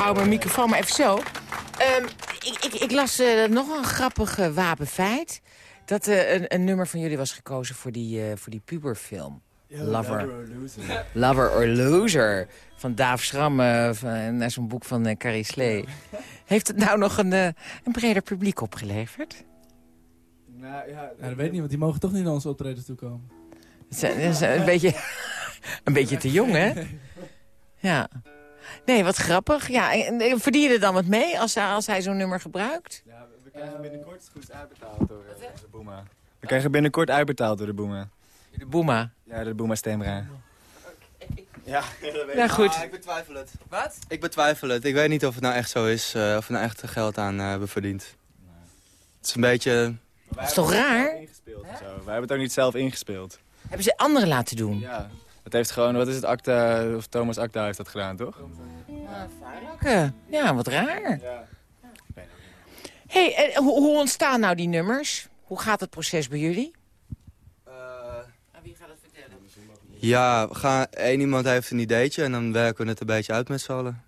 Hou mijn microfoon maar even zo. Ehm, ik, ik, ik las eh, nog een grappig eh, wapenfeit. Dat eh, een, een nummer van jullie was gekozen voor die, eh, voor die puberfilm. Lover. *laughs* Lover or Loser. Van Daaf Schram, van, naar zo'n boek van Carrie Slee. Heeft het nou nog een, eh, een breder publiek opgeleverd? Nou, ja, Ja, dat weet ik niet, want die mogen toch niet naar onze optredens toe komen. Dat is, dat is een, beetje, *laughs* een beetje te jong, hè? *laughs* Ja. Nee, wat grappig. Ja, en, en verdien je er dan wat mee als, als hij zo'n nummer gebruikt? Ja, we krijgen binnenkort goed uitbetaald door eh, de Boema. We krijgen binnenkort uitbetaald door de Boema. De Boema? Ja, de Boema Stemra. Ja, *laughs* dat weet Nou, goed. Ah, ik betwijfel het. Wat? Ik betwijfel het. Ik weet niet of het nou echt zo is. eh, of we nou echt geld aan eh, hebben verdiend. Het is een beetje... Dat is toch raar? Ingespeeld of zo. Wij hebben het ook niet zelf ingespeeld. Hebben ze anderen laten doen? Ja. Het heeft gewoon, wat is het, Acta, of Thomas Acta heeft dat gedaan, toch? Oké. Ja, wat raar. hey, hoe, hoe ontstaan nou die nummers? Hoe gaat het proces bij jullie? Ja, we gaan, één iemand heeft een ideetje en dan werken we het een beetje uit met z'n allen.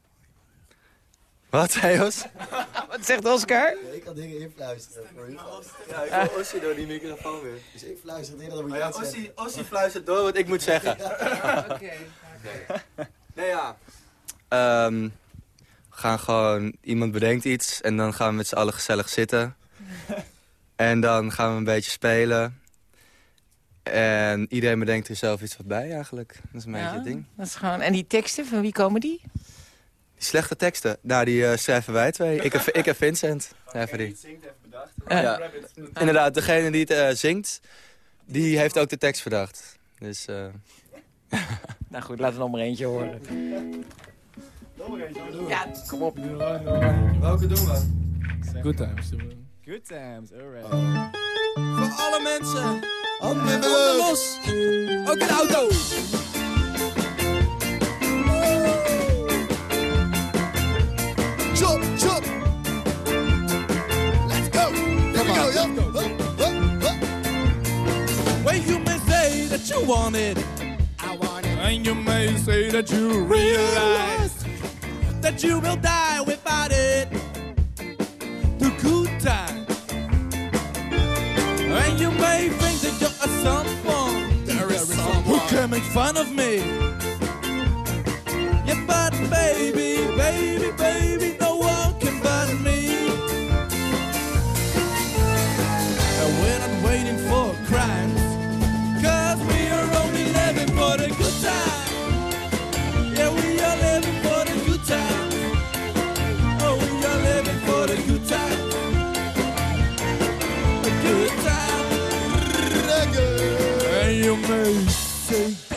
Wat, Jos? *laughs* Wat zegt Oscar? Ik kan dingen influisteren voor u. Ja, ik hoor Ossie door die microfoon weer. Dus ik fluister dingen, dan moet je ja. Ossie, Ossie fluistert door wat ik moet zeggen. *laughs* Oké. *laughs* Nee, ja. Ehm, we gaan gewoon, iemand bedenkt iets en dan gaan we met z'n allen gezellig zitten. *laughs* en dan gaan we een beetje spelen. En iedereen bedenkt er zelf iets wat bij eigenlijk. Dat is een beetje Ja, het ding. dat is gewoon... En die teksten, van wie komen die? Die slechte teksten, nou die eh, schrijven wij twee. Ik en, ik en Vincent schrijven die. Ja, inderdaad, degene die het eh, zingt, die heeft ook de tekst verdacht. Dus, eh *laughs* Nou goed, laten we nog maar eentje horen. Ja, kom op. Welke doen we? Good times. doen we. Good times, alright. Voor alle mensen. Handen los. Ook in de auto. Chop, chop. Let's go. Here we go, yeah. Huh, huh, huh. Well, you may say that you want it. I want it. And you may say that you realize that you will die without it. The good times. And you may think that you're a someone there is someone who can make fun of me. Yeah, but baby, baby, baby, And you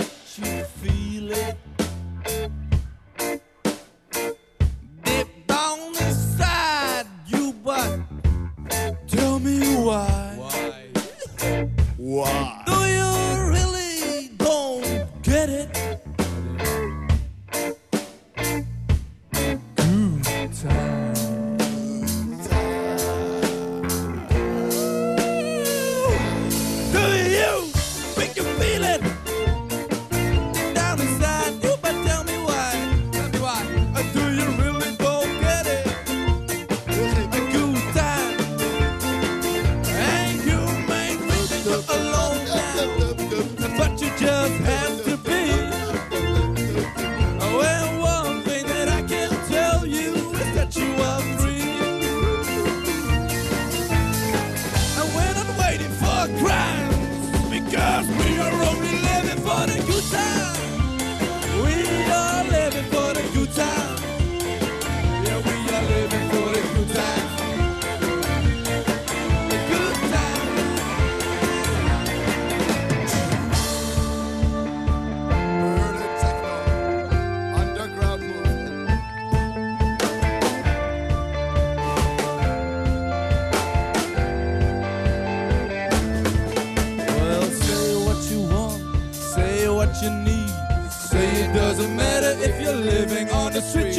the street.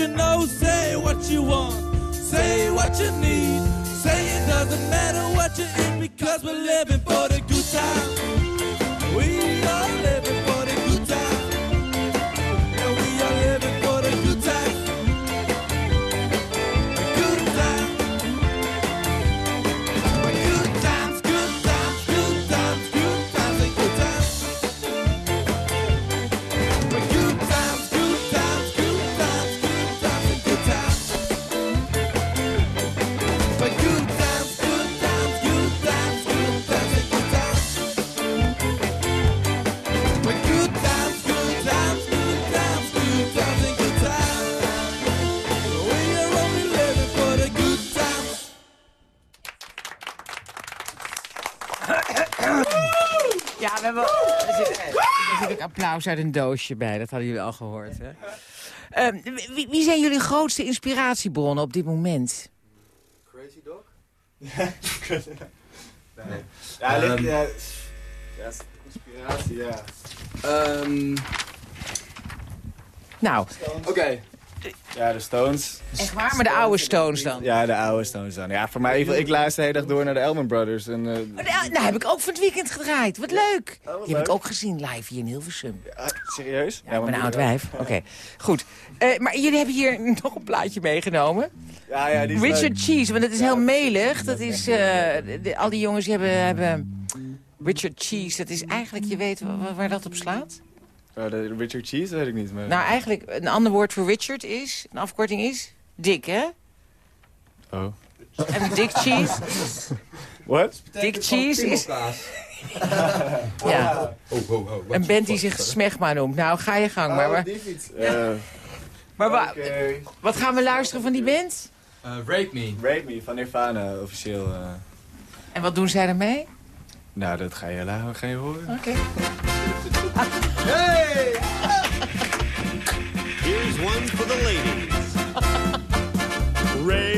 Applaus uit een doosje bij, dat hadden jullie al gehoord. Hè? Ehm, wie, wie zijn jullie grootste inspiratiebronnen op dit moment? Crazy Dog? *laughs* nee. Ja, ligt, ja, ja, inspiratie, ja. Ehm, Nou, Oké. Ja, de Stones. echt waar? Maar de oude Stones dan? Ja, de oude Stones dan. Ja, voor mij, ik, ik luister de hele dag door naar de Elman Brothers. En, Oh, Nou, nou, heb ik ook van het weekend gedraaid. Wat leuk. wat Die heb leuk. ik ook gezien live hier in Hilversum. ah, serieus? Ja, ik ben een oud wijf. *laughs* Oké, goed. Eh, maar jullie hebben hier *laughs* nog een plaatje meegenomen. Ja, ja, die Richard leuk. Cheese, want dat is heel melig. Dat is, eh, de- al die jongens die hebben, hebben Richard Cheese. Dat is eigenlijk, je weet wa- waar, dat op slaat? Oh, de Richard Cheese, dat weet ik niet. Maar... Nou, eigenlijk, een ander woord voor Richard is, een afkorting is, Dick, hè? oh. En Dick Cheese, What? Dick Cheese is... *laughs* Ja, Oh, oh, oh. een band die zich Smegma noemt. Nou, ga je gang maar. Maar, fiets. Eh, maar wa- Oké. wat gaan we luisteren van die band? Eh, Rape Me. Rape Me van Nirvana, officieel. eh. En wat doen zij ermee? Nou, dat ga je, la- ga je horen. Oké. *laughs* Here's one for the ladies. Rape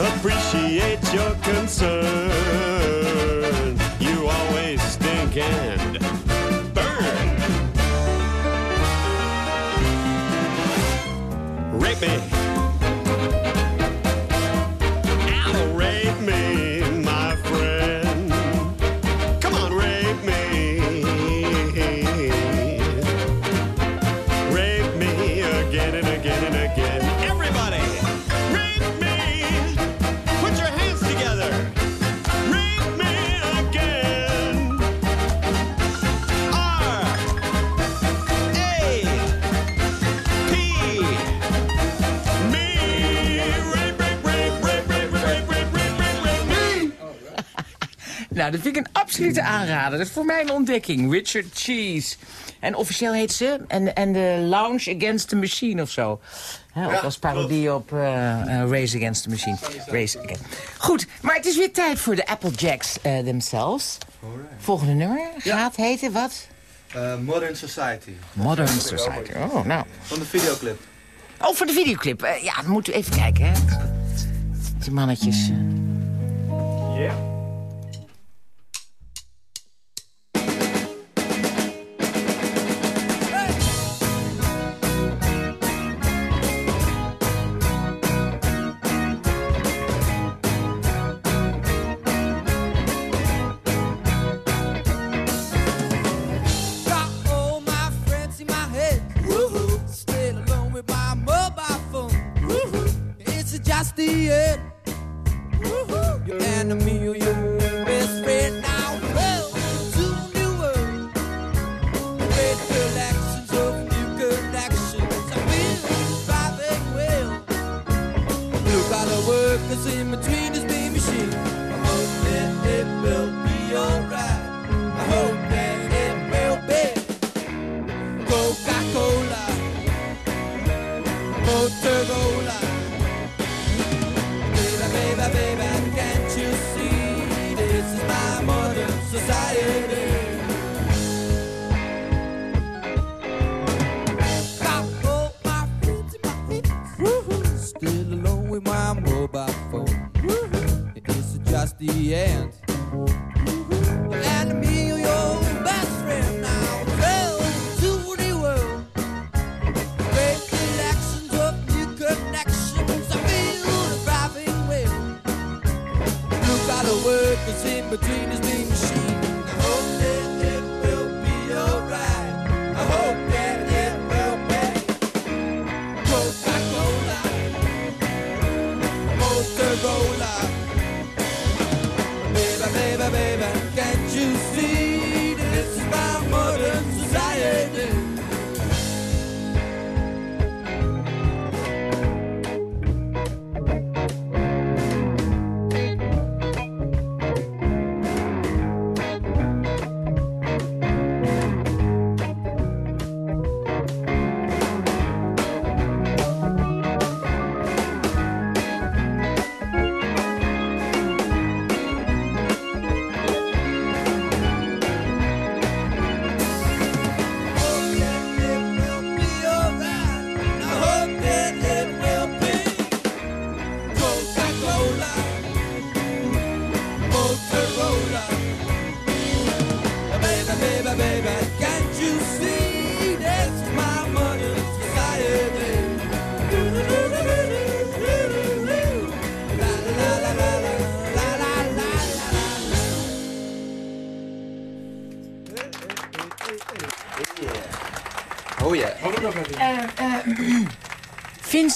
Appreciate your concern. Nou, dat vind ik een absolute aanrader. Dat is voor mij een ontdekking. Richard Cheese. En officieel heet ze en, en de Lounge Against the Machine of zo. Hè, ook als parodie op eh, eh, Race Against the Machine. Race Again. Goed, maar het is weer tijd voor de Applejacks eh themselves. Volgende nummer gaat heten wat? Eh, Modern Society. Modern Society. Oh, nou. Van de videoclip. Oh, voor de videoclip. Ja, dan moeten we even kijken, hè. Die mannetjes. eh. Yeah.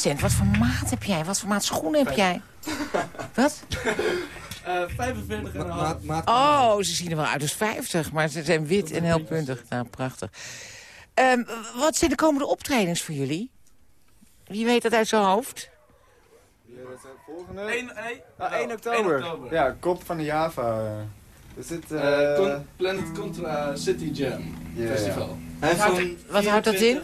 Vincent, wat voor maat heb jij? Wat voor maat schoenen heb jij? Wat? 45 en een half. Oh, ze zien er wel uit als 50, maar ze zijn wit en heel puntig. Nou, prachtig. Ehm, wat zijn de komende optredens voor jullie? Wie weet dat uit zijn hoofd? Volgende? 1, nee, Ah, 1 1 oktober. oktober. Ja, kop van de Java. eh. Dit... Eh, eh, Con- Planet Contra City Jam Ja, Festival. En Wat houdt- van wat houdt dat in?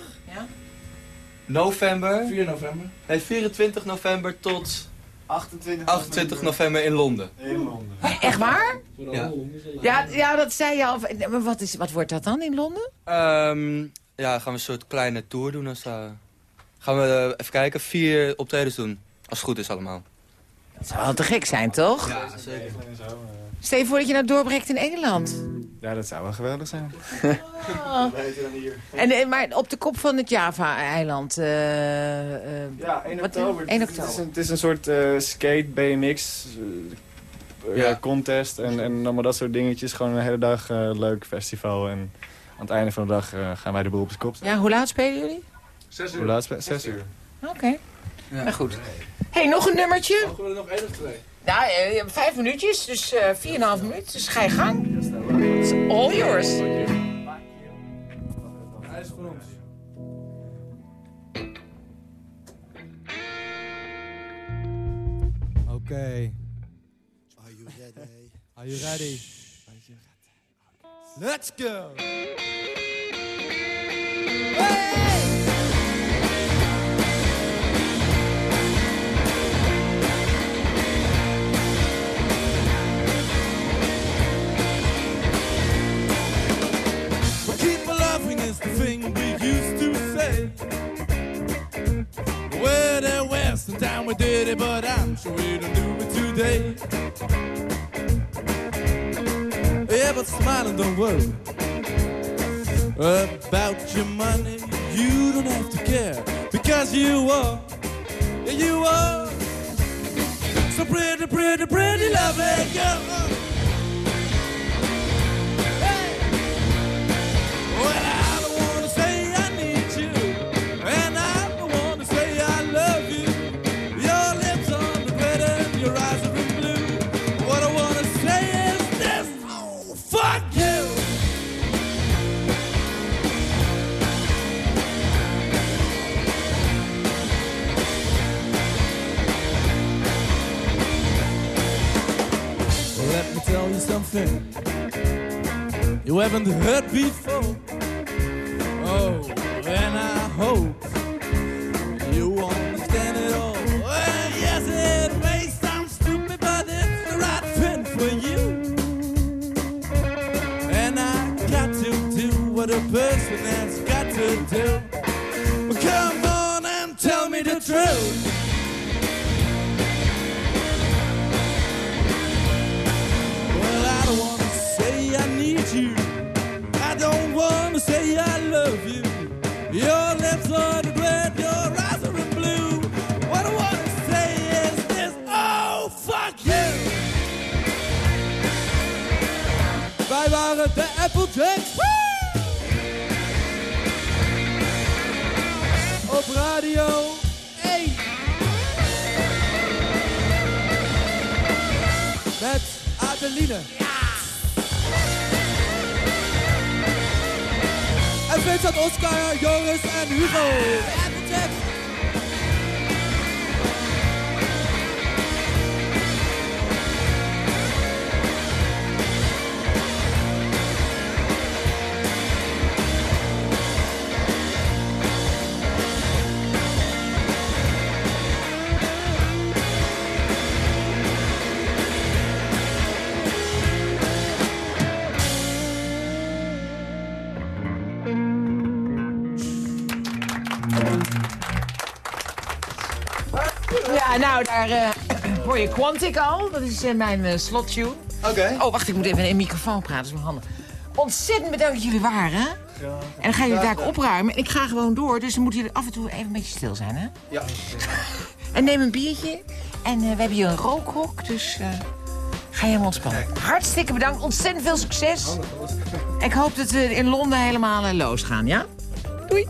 November... 4 november. Nee, 24 november tot 28 28 november in Londen. In Londen. Echt waar? Ja. Ja, ja dat zei je al. Maar wat, is, wat wordt dat dan in Londen? Ehm, ja, gaan we een soort kleine tour doen. Als, eh, gaan we eh, even kijken, vier optredens doen. Als het goed is allemaal. Dat zou wel te gek zijn, toch? Ja, zeker. Stel je voor dat je nou doorbreekt in Engeland. Ja, dat zou wel geweldig zijn. Oh. *laughs* Beter dan hier. En, eh, maar op de kop van het Java-eiland. eh, eh, Ja, 1 wat- oktober. 1 Het is een, het is een soort eh, skate BMX Ja. ja, contest en, en allemaal dat soort dingetjes. Gewoon een hele dag eh, leuk festival. En aan het einde van de dag eh, gaan wij de boel op de kop. Ja, hoe laat spelen jullie? 6 Hoe laat spelen? Zes uur. Oké. Nou goed. hey, nog een nummertje? Mogen we er nog één of twee? Nou, je hebt vijf minuutjes, dus eh 4,5 minuten. Dus ga je gang. It's all yours. Hij is voor ons. Okay. Are you ready? Are you ready? Let's go. Laughing is the thing we used to say. Where there west and down we did it, but I'm sure we don't do it today. Yeah, but smile and don't worry about your money. You don't have to care because you are, you are so pretty, pretty, pretty lovely girl. something you haven't heard before. Oscar, Joris en Hugo. Daar eh, *clears throat* hoor je Quantic al. Dat is eh, mijn uh, slottune. Oké. Oh, wacht, ik moet even in een microfoon praten. Dat is mijn handen. Ontzettend bedankt dat jullie waren. hè? Ja. En dan gaan jullie daar opruimen. En ik ga gewoon door, dus dan moeten jullie af en toe even een beetje stil zijn, hè? Ja. *laughs* En neem een biertje. En eh, we hebben hier een rookhok, dus eh, ga je hem ontspannen. Hartstikke bedankt, ontzettend veel succes. Ik hoop dat we in Londen helemaal uh, losgaan, ja? Doei.